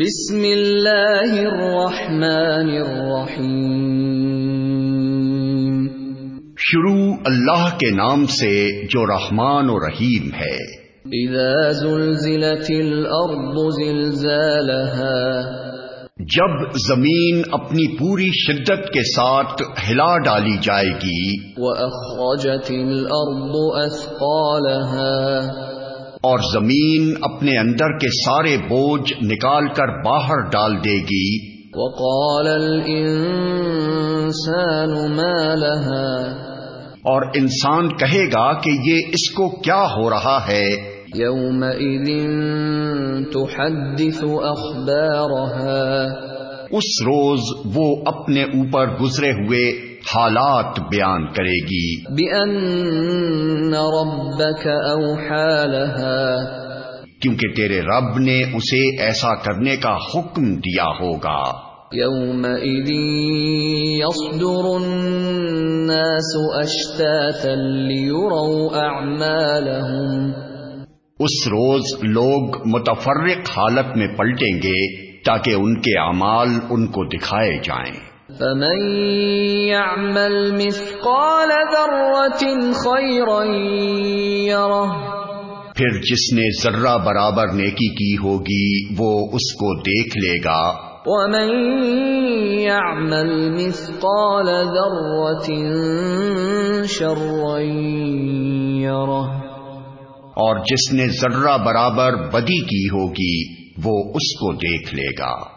بسم اللہ الرحمن الرحیم۔ شروع اللہ کے نام سے جو رحمان و رحیم ہے۔ اذا زلزلت الارض زلزالها۔ جب زمین اپنی پوری شدت کے ساتھ ہلا ڈالی جائے گی۔ واخرجت الارض اثقالها اور زمین اپنے اندر کے سارے بوجھ نکال کر باہر ڈال دے گی۔ وقال الانسان ما لها۔ اور انسان کہے گا کہ یہ اس کو کیا ہو رہا ہے۔ يومئذ تحدث اخبارها۔ اس روز وہ اپنے اوپر گزرے ہوئے۔ حالات بیان کرے گی۔ بأن ربك لها کیونکہ تیرے رب نے اسے ایسا کرنے کا حکم دیا ہوگا۔ يومئذ يصدر الناس اشتاتا ليروا اعمالهم۔ اس روز لوگ متفرق حالت میں پلٹیں گے تاکہ ان کے اعمال ان کو دکھائے جائیں۔ فمن يعمل مثقال ذرة خيرا يره. پھر جس نے ذرہ برابر نیکی کی ہوگی وہ اس کو دیکھ لے گا۔ ومن يعمل مثقال ذرة شرا يره. اور جس نے ذرہ برابر بدی کی ہوگی وہ اس کو دیکھ لے گا۔